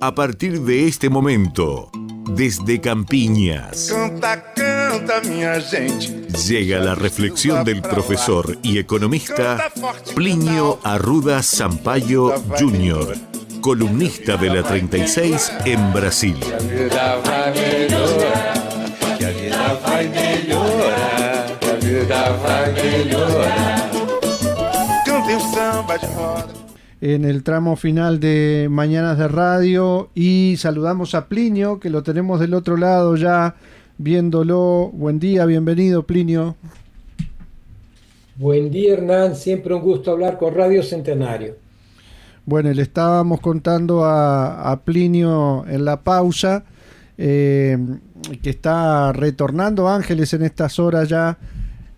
A partir de este momento, desde Campiñas, Canta, canta, minha gente. llega la reflexión del profesor y economista Plinio Arruda Sampaio Jr., columnista de la 36 en Brasil. En el tramo final de Mañanas de Radio y saludamos a Plinio, que lo tenemos del otro lado ya viéndolo. Buen día, bienvenido Plinio. Buen día Hernán, siempre un gusto hablar con Radio Centenario. Bueno, le estábamos contando a, a Plinio en la pausa eh, que está retornando Ángeles en estas horas ya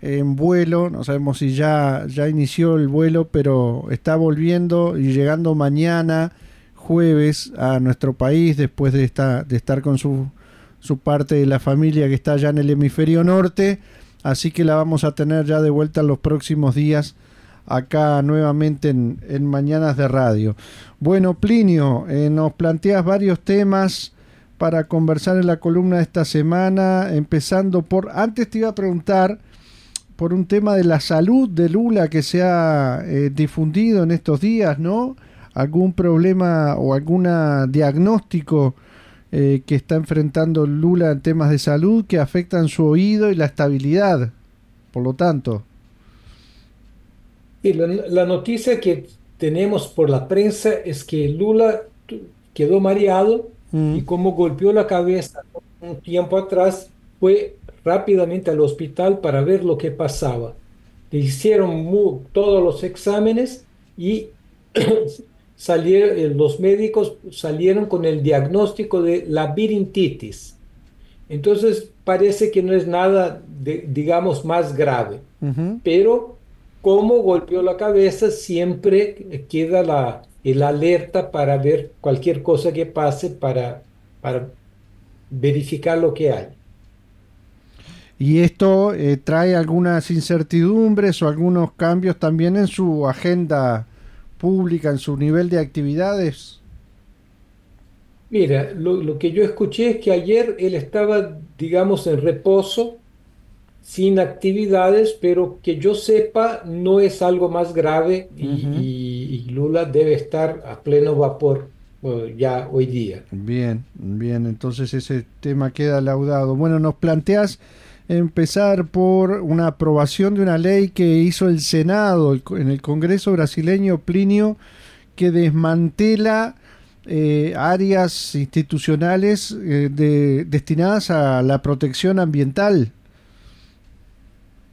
en vuelo, no sabemos si ya, ya inició el vuelo, pero está volviendo y llegando mañana, jueves, a nuestro país después de, de estar con su, su parte de la familia que está allá en el hemisferio norte, así que la vamos a tener ya de vuelta los próximos días acá nuevamente en, en Mañanas de Radio. Bueno, Plinio, eh, nos planteas varios temas para conversar en la columna de esta semana, empezando por, antes te iba a preguntar por un tema de la salud de Lula que se ha eh, difundido en estos días, ¿no? Algún problema o algún diagnóstico eh, que está enfrentando Lula en temas de salud que afectan su oído y la estabilidad, por lo tanto. Y la, la noticia que tenemos por la prensa es que Lula quedó mareado Mm. y como golpeó la cabeza un tiempo atrás, fue rápidamente al hospital para ver lo que pasaba. Le hicieron todos los exámenes y salieron, eh, los médicos salieron con el diagnóstico de labirintitis. Entonces parece que no es nada, de- digamos, más grave pero como golpeó la cabeza, siempre queda la, el alerta para ver cualquier cosa que pase para, para verificar lo que hay. Y esto eh, trae algunas incertidumbres o algunos cambios también en su agenda pública, en su nivel de actividades. Mira, lo, lo que yo escuché es que ayer él estaba, digamos, en reposo, sin actividades, pero que yo sepa no es algo más grave y, Ujú. y- y Lula debe estar a pleno vapor ya hoy día. Bien, bien, entonces ese tema queda laudado. Bueno, nos planteas empezar por una aprobación de una ley que hizo el Senado el en el Congreso brasileño Plinio que desmantela eh, áreas institucionales eh, de- destinadas a la protección ambiental.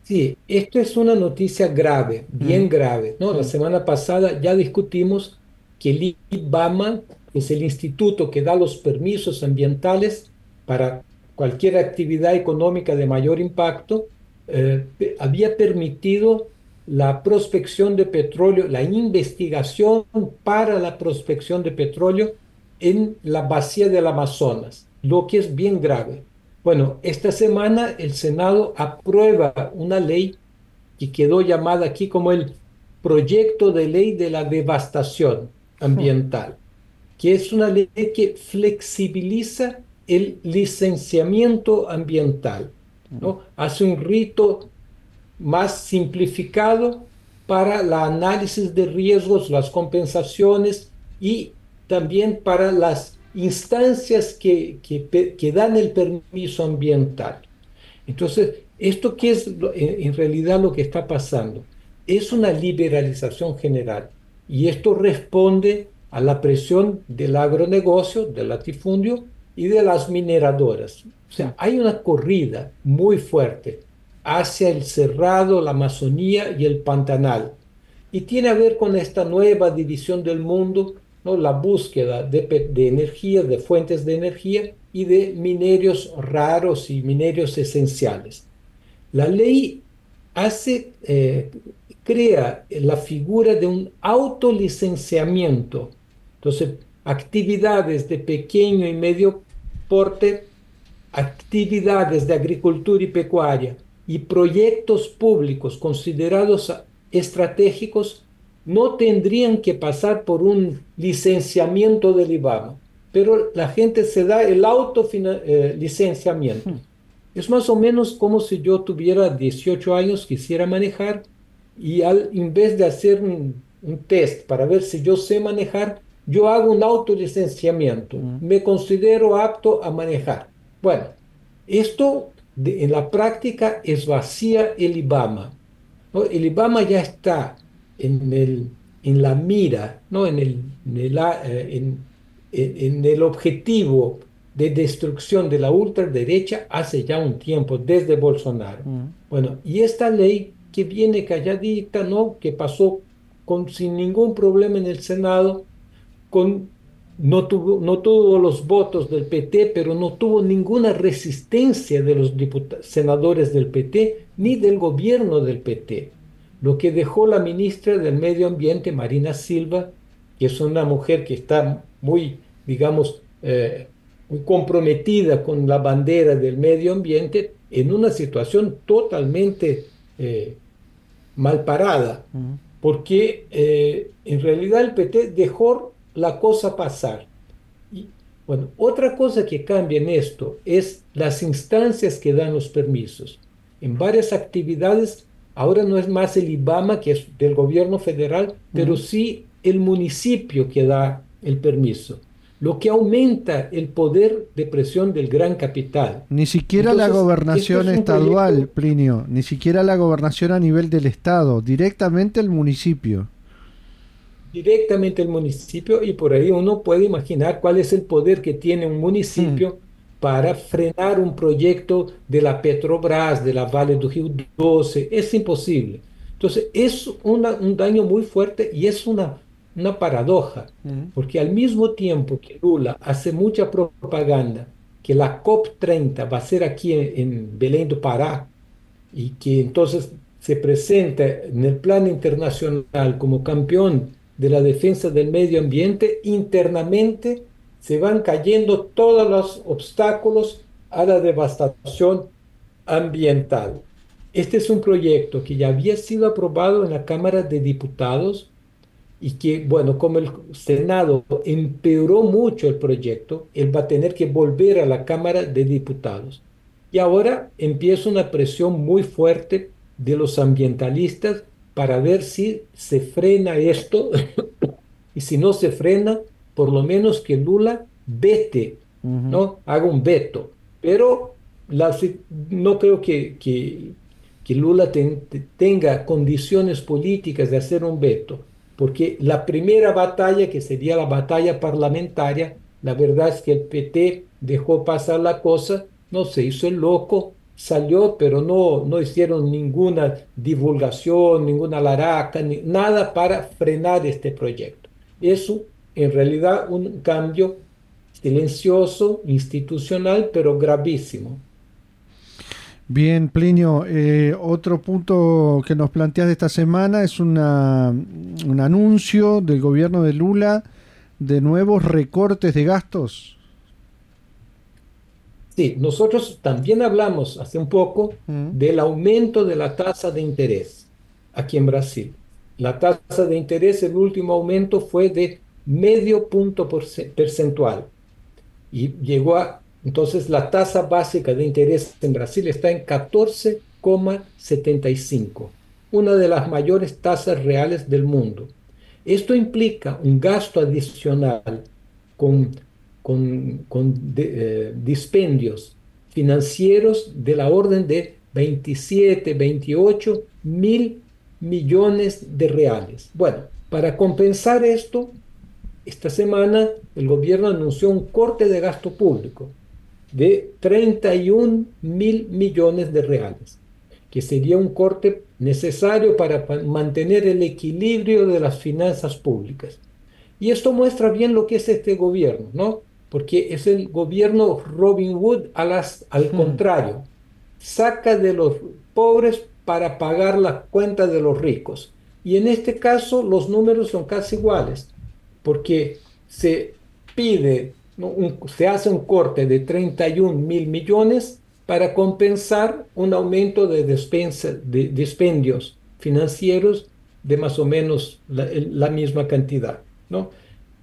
Sí, esto es una noticia grave, bien grave, ¿no? La semana pasada ya discutimos que el IBAMA es el instituto que da los permisos ambientales para cualquier actividad económica de mayor impacto, eh, había permitido la prospección de petróleo, la investigación para la prospección de petróleo en la vacía del Amazonas, lo que es bien grave. Bueno, esta semana el Senado aprueba una ley que quedó llamada aquí como el proyecto de ley de la devastación ambiental, que es una ley que flexibiliza el licenciamiento ambiental, ¿no? Hace un rito más simplificado para el análisis de riesgos, las compensaciones y también para las instancias que, que, dan el permiso ambiental. Entonces, ¿esto qué es en realidad lo que está pasando? Es una liberalización general y esto responde a la presión del agronegocio, del latifundio y de las mineradoras. O sea, hay una corrida muy fuerte hacia el cerrado, la Amazonía y el Pantanal. Y tiene a ver con esta nueva división del mundo, ¿no? la búsqueda de, de energía, de fuentes de energía y de minerios raros y minerios esenciales. La ley hace, eh, crea la figura de un autolicenciamiento. Entonces, actividades de pequeño y medio porte, actividades de agricultura y pecuaria y proyectos públicos considerados estratégicos no tendrían que pasar por un licenciamiento del IBAMA. pero la gente se da el auto eh. Hmm. Es más o menos como si yo tuviera 18 años, quisiera manejar y al, en vez de hacer un, test para ver si yo sé manejar, yo hago un autolicenciamiento. Mm. Me considero apto a manejar. Bueno, esto en la práctica es vacía el IBAMA. El IBAMA ya está en, el, en la mira, ¿no? en, el, en, eh, en el objetivo de destrucción de la ultraderecha hace ya un tiempo, desde Bolsonaro. Mm. Bueno, y esta ley que viene calladita, ¿no? Que pasó con, sin ningún problema en el Senado, con, no, tuvo, no tuvo los votos del PT, pero no tuvo ninguna resistencia de los senadores del PT ni del gobierno del PT. Lo que dejó la ministra del Medio Ambiente, Marina Silva, que es una mujer que está muy, digamos, eh, muy comprometida con la bandera del medio ambiente, en una situación totalmente eh, mal parada, porque eh, en realidad el PT dejó la cosa pasar. Y, bueno, otra cosa que cambia en esto es las instancias que dan los permisos. En varias actividades, ahora no es más el IBAMA, que es del gobierno federal, pero sí el municipio que da el permiso lo que aumenta el poder de presión del gran capital. Ni siquiera la gobernación estadual, Plinio, ni siquiera la gobernación a nivel del Estado, directamente el municipio. Directamente el municipio y por ahí uno puede imaginar cuál es el poder que tiene un municipio mm. para frenar un proyecto de la Petrobras, de la Vale do Rio 12. Es imposible. Entonces es un daño muy fuerte y es una una paradoja, porque al mismo tiempo que Lula hace mucha propaganda que la COP30 va a ser aquí en, Belén do Pará y que entonces se presenta en el plano internacional como campeón de la defensa del medio ambiente, internamente se van cayendo todos los obstáculos a la devastación ambiental. Este es un proyecto que ya había sido aprobado en la Cámara de Diputados y que, bueno, como el Senado empeoró mucho el proyecto, él va a tener que volver a la Cámara de Diputados. Y ahora empieza una presión muy fuerte de los ambientalistas para ver si se frena esto y si no se frena, por lo menos que Lula vete, ¿no? Haga un veto. Pero la, no creo que, que, que Lula tenga condiciones políticas de hacer un veto porque la primera batalla, que sería la batalla parlamentaria, la verdad es que el PT dejó pasar la cosa, no se hizo el loco, salió, pero no, no hicieron ninguna divulgación, ninguna laraca, ni, nada para frenar este proyecto. Eso, en realidad, un cambio silencioso, institucional, pero gravísimo. Bien, Plinio, eh, otro punto que nos planteas de esta semana es una, un anuncio del gobierno de Lula de nuevos recortes de gastos. Sí, nosotros también hablamos hace un poco mm. del aumento de la tasa de interés aquí en Brasil. La tasa de interés, el último aumento fue de medio punto porcentual y llegó a entonces, la tasa básica de interés en Brasil está en 14,75, una de las mayores tasas reales del mundo. Esto implica un gasto adicional con, con, eh, dispendios financieros de la orden de 27, 28 mil millones de reales. Bueno, para compensar esto, esta semana el gobierno anunció un corte de gasto público de 31 mil millones de reales, que sería un corte necesario para mantener el equilibrio de las finanzas públicas. Y esto muestra bien lo que es este gobierno, ¿no? Porque es el gobierno Robin Hood a las, al hmm. contrario, saca de los pobres para pagar las cuentas de los ricos. Y en este caso los números son casi iguales, porque se pide se hace un corte de 31 mil millones para compensar un aumento de, despensa, de dispendios financieros de más o menos la, misma cantidad. ¿no?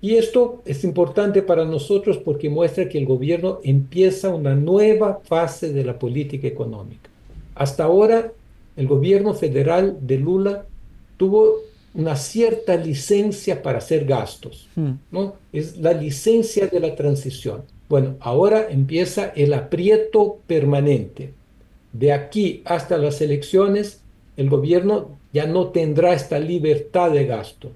Y esto es importante para nosotros porque muestra que el gobierno empieza una nueva fase de la política económica. Hasta ahora, el gobierno federal de Lula tuvo una cierta licencia para hacer gastos, hmm. ¿no? Es la licencia de la transición. Bueno, ahora empieza el aprieto permanente. De aquí hasta las elecciones, el gobierno ya no tendrá esta libertad de gasto,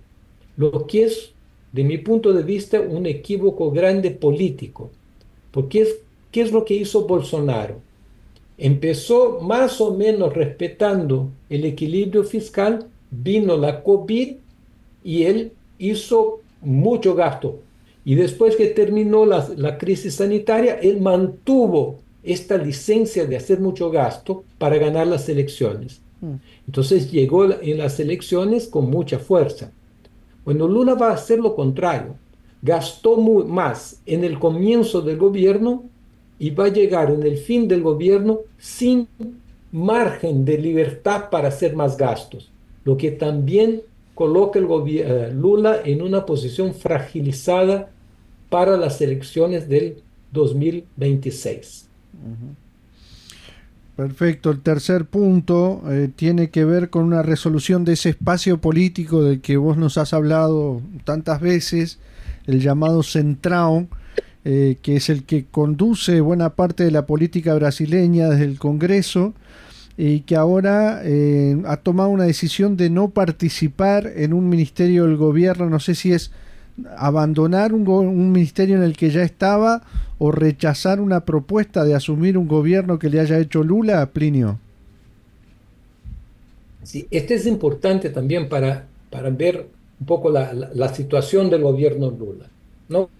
lo que es, de mi punto de vista, un equívoco grande político. Porque es, ¿qué es lo que hizo Bolsonaro? Empezó más o menos respetando el equilibrio fiscal, vino la COVID y él hizo mucho gasto. Y después que terminó la, crisis sanitaria, él mantuvo esta licencia de hacer mucho gasto para ganar las elecciones. Mm. Entonces llegó en las elecciones con mucha fuerza. Bueno, Lula va a hacer lo contrario. Gastó más en el comienzo del gobierno y va a llegar en el fin del gobierno sin margen de libertad para hacer más gastos lo que también coloca el eh, Lula en una posición fragilizada para las elecciones del 2026. Perfecto. El tercer punto eh, tiene que ver con una resolución de ese espacio político del que vos nos has hablado tantas veces, el llamado Centrao, eh, que es el que conduce buena parte de la política brasileña desde el Congreso y que ahora eh, ha tomado una decisión de no participar en un ministerio del gobierno, no sé si es abandonar un, un, ministerio en el que ya estaba o rechazar una propuesta de asumir un gobierno que le haya hecho Lula, Plinio. Sí, este es importante también para, para ver un poco la, la, situación del gobierno Lula. ¿no?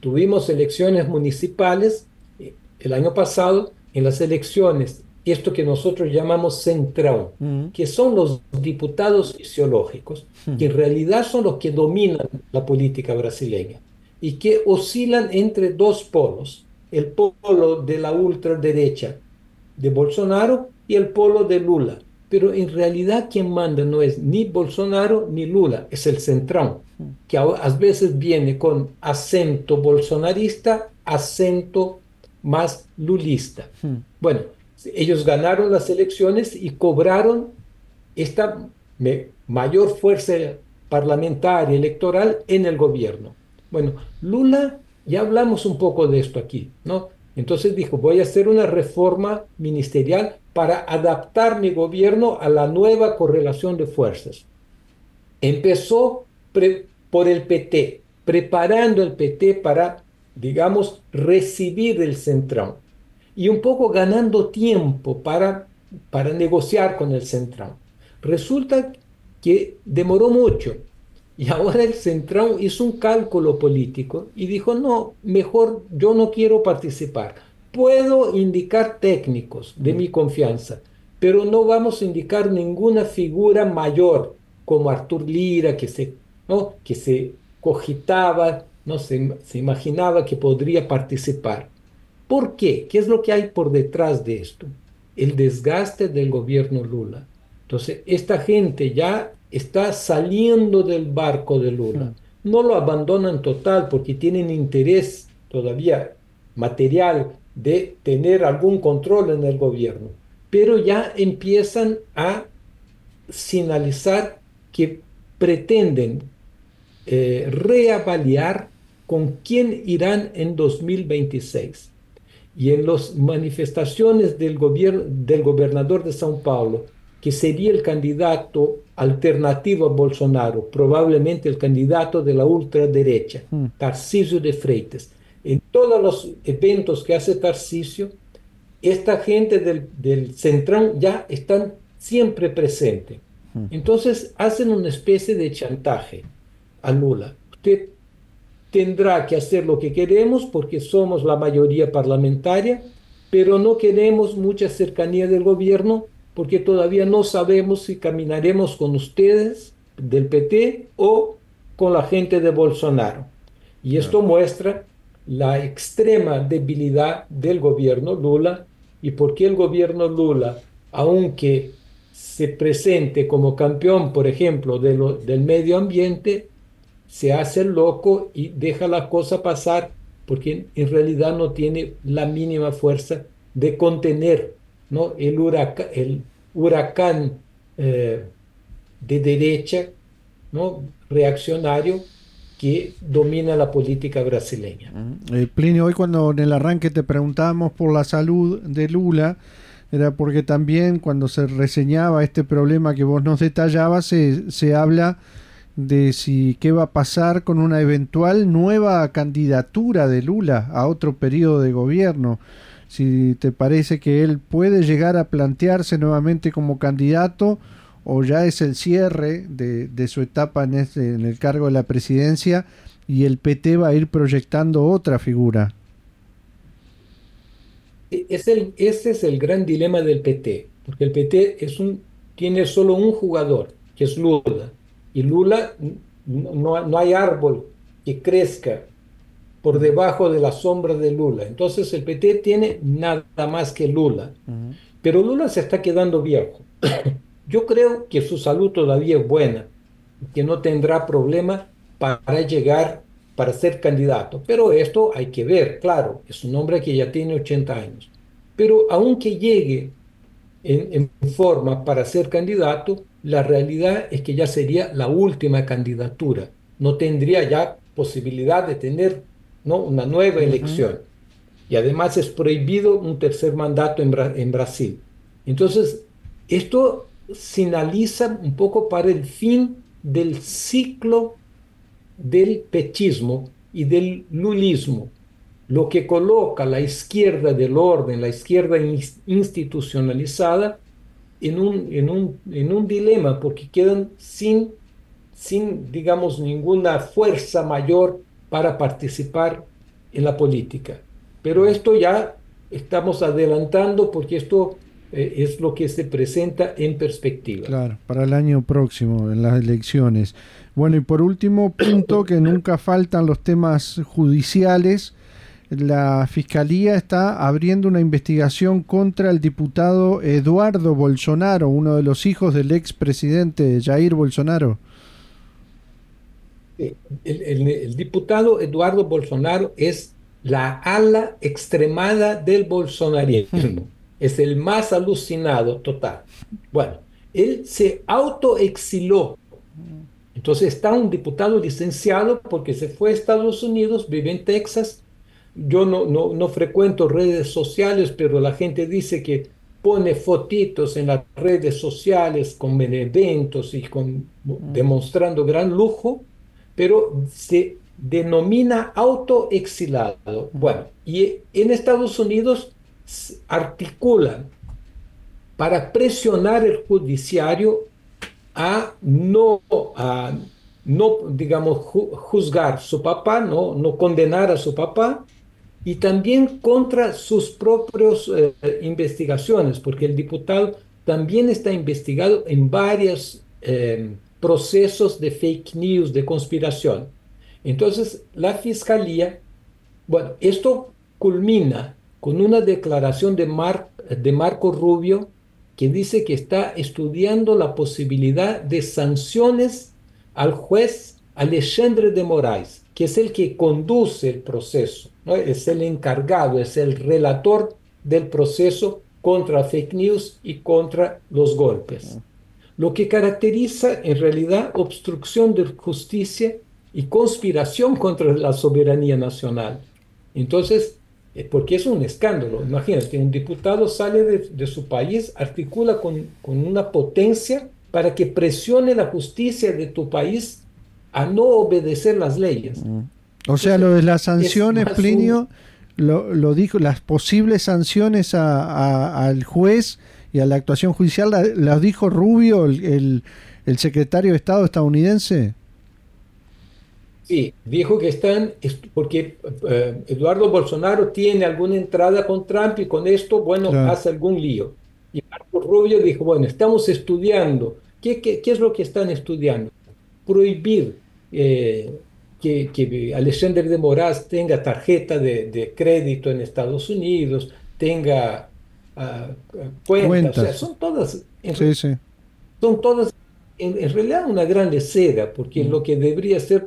Tuvimos elecciones municipales eh, el año pasado, en las elecciones esto que nosotros llamamos central, mm. que son los diputados fisiológicos, mm. que en realidad son los que dominan la política brasileña y que oscilan entre dos polos, el polo de la ultraderecha de Bolsonaro y el polo de Lula. Pero en realidad quien manda no es ni Bolsonaro ni Lula, es el central, mm. que a veces viene con acento bolsonarista, acento más lulista. Bueno, ellos ganaron las elecciones y cobraron esta mayor fuerza parlamentaria, electoral en el gobierno. Bueno, Lula, ya hablamos un poco de esto aquí, ¿no? Entonces dijo, voy a hacer una reforma ministerial para adaptar mi gobierno a la nueva correlación de fuerzas. Empezó por el PT, preparando el PT para, digamos, recibir el centrón y un poco ganando tiempo para, para negociar con el central. Resulta que demoró mucho y ahora el central hizo un cálculo político y dijo, no, mejor yo no quiero participar. Puedo indicar técnicos de mi confianza, pero no vamos a indicar ninguna figura mayor como Artur Lira, que se, que se cogitaba, no se, se imaginaba que podría participar. ¿Por qué? ¿Qué es lo que hay por detrás de esto? El desgaste del gobierno Lula. Entonces, esta gente ya está saliendo del barco de Lula. No lo abandonan total porque tienen interés todavía material de tener algún control en el gobierno, pero ya empiezan a sinalizar que pretenden eh, reavaliar con quién irán en 2026 y en las manifestaciones del, del gobernador de São Paulo, que sería el candidato alternativo a Bolsonaro, probablemente el candidato de la ultraderecha, mm. Tarcisio de Freitas. En todos los eventos que hace Tarcisio, esta gente del, del Centrón ya están siempre presente. Mm. Entonces hacen una especie de chantaje a Lula. Usted tendrá que hacer lo que queremos porque somos la mayoría parlamentaria, pero no queremos mucha cercanía del gobierno porque todavía no sabemos si caminaremos con ustedes del PT o con la gente de Bolsonaro. Y esto muestra la extrema debilidad del gobierno Lula y por qué el gobierno Lula, aunque se presente como campeón, por ejemplo, de del medio ambiente, se hace loco y deja la cosa pasar porque en realidad no tiene la mínima fuerza de contener ¿no? el, huracán, el huracán eh, de derecha ¿no? reaccionario que domina la política brasileña. Eh, Plinio, hoy cuando en el arranque te preguntábamos por la salud de Lula, era porque también cuando se reseñaba este problema que vos nos detallabas, se, se habla de si qué va a pasar con una eventual nueva candidatura de Lula a otro periodo de gobierno. Si te parece que él puede llegar a plantearse nuevamente como candidato o ya es el cierre de, de su etapa en, este, en el cargo de la presidencia y el PT va a ir proyectando otra figura. E, es el, ese es el gran dilema del PT, porque el PT es un, tiene solo un jugador, que es Lula y Lula, no, no hay árbol que crezca por debajo de la sombra de Lula. Entonces el PT tiene nada más que Lula. Pero Lula se está quedando viejo. Yo creo que su salud todavía es buena, que no tendrá problema para llegar, para ser candidato. Pero esto hay que ver, claro, es un hombre que ya tiene 80 años. Pero aunque llegue en, en forma para ser candidato, la realidad es que ya sería la última candidatura. No tendría ya posibilidad de tener ¿no? una nueva elección. Y además es prohibido un tercer mandato en, en Brasil. Entonces, esto finaliza un poco para el fin del ciclo del pechismo y del lulismo, lo que coloca la izquierda del orden, la izquierda institucionalizada, en un, en un, en un dilema porque quedan sin, sin, digamos, ninguna fuerza mayor para participar en la política. Pero esto ya estamos adelantando porque esto eh, es lo que se presenta en perspectiva. Claro, para el año próximo, en las elecciones. Bueno, y por último punto, que nunca faltan los temas judiciales la Fiscalía está abriendo una investigación contra el diputado Eduardo Bolsonaro, uno de los hijos del expresidente Jair Bolsonaro. Eh, el, diputado Eduardo Bolsonaro es la ala extremada del bolsonarismo. es el más alucinado total. Bueno, él se autoexiló. Entonces está un diputado licenciado porque se fue a Estados Unidos, vive en Texas yo no, no, no frecuento redes sociales, pero la gente dice que pone fotitos en las redes sociales con eventos y con, demostrando gran lujo, pero se denomina autoexilado. Bueno, y en Estados Unidos articulan para presionar el judiciario a no, a no digamos, juzgar su papá, no, no condenar a su papá, y también contra sus propias eh, investigaciones, porque el diputado también está investigado en varios eh, procesos de fake news, de conspiración. Entonces, la fiscalía, bueno, esto culmina con una declaración de, Mar, de Marco Rubio que dice que está estudiando la posibilidad de sanciones al juez Alexandre de Moraes, que es el que conduce el proceso es el encargado, es el relator del proceso contra fake news y contra los golpes. Lo que caracteriza en realidad obstrucción de justicia y conspiración contra la soberanía nacional. Entonces, eh, porque es un escándalo. Imagínate, un diputado sale de, su país, articula con, con, una potencia para que presione la justicia de tu país a no obedecer las leyes. O sea, lo de las sanciones, Plinio, lo, dijo, las posibles sanciones al juez y a la actuación judicial, ¿las dijo Rubio, el, secretario de Estado estadounidense? Sí, dijo que están, porque eh, Eduardo Bolsonaro tiene alguna entrada con Trump y con esto, bueno, hace algún lío. Y Marco Rubio dijo, bueno, estamos estudiando. ¿Qué, qué, qué es lo que están estudiando? Prohibir eh, que, que Alexander de Moraes tenga tarjeta de, crédito en Estados Unidos, tenga uh, cuentas, son todas, son todas en, en realidad una gran lecera, porque lo que debería ser,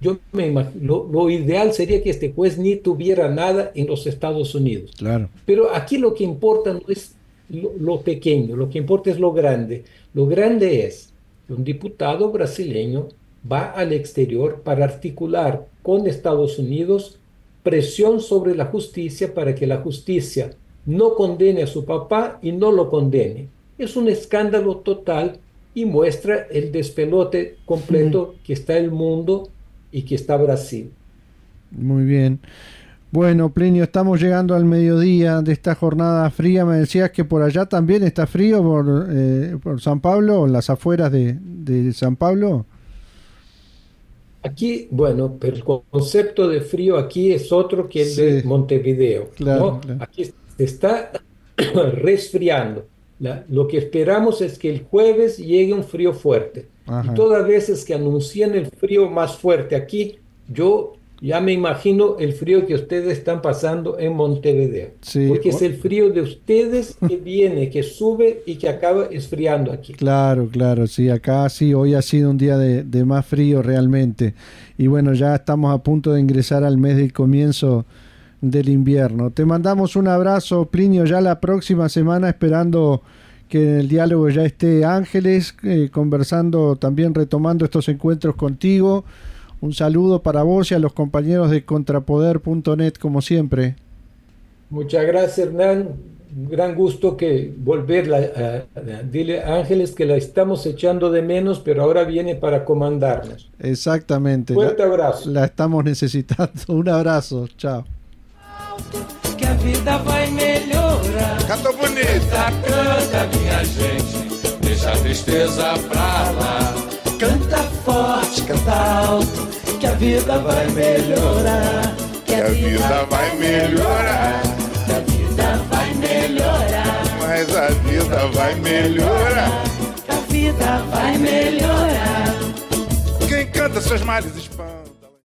yo me imagino, lo, lo ideal sería que este juez ni tuviera nada en los Estados Unidos. Claro. Pero aquí lo que importa no es lo, lo pequeño, lo que importa es lo grande. Lo grande es que un diputado brasileño va al exterior para articular con Estados Unidos presión sobre la justicia para que la justicia no condene a su papá y no lo condene. Es un escándalo total y muestra el despelote completo que está el mundo y que está Brasil. Muy bien. Bueno, Plinio, estamos llegando al mediodía de esta jornada fría. Me decías que por allá también está frío por, eh, por San Pablo, las afueras de, de San Pablo. Aquí, bueno, pero el concepto de frío aquí es otro que el de. Montevideo. Claro, ¿no? claro. Aquí se está resfriando. La- lo que esperamos es que el jueves llegue un frío fuerte. Ajá. Y todas veces que anuncian el frío más fuerte aquí, yo ya me imagino el frío que ustedes están pasando en Montevideo. Sí. Porque es el frío de ustedes que viene, que sube y que acaba esfriando aquí. Claro, claro, sí, acá sí, hoy ha sido un día de, de más frío realmente. Y bueno, ya estamos a punto de ingresar al mes del comienzo del invierno. Te mandamos un abrazo, Plinio, ya la próxima semana esperando que en el diálogo ya esté Ángeles, eh, conversando, también retomando estos encuentros contigo. Un saludo para vos y a los compañeros de contrapoder.net como siempre. Muchas gracias, Hernán. Un gran gusto que volverla. a- a- dile a Ángeles que la estamos echando de menos, pero ahora viene para comandarnos. Exactamente. Fuerte La, abrazo. la estamos necesitando. Un abrazo. Chao. que a vida vai melhorar. Cantou bonito. Canta, minha gente, deixa a tristeza pra lá. Canta forte, canta alto, que a vida vai melhorar. Que a vida vai melhorar. Que a vida vai melhorar. Mas a vida vai melhorar. Que a vida vai melhorar. Quem canta seus males espanta.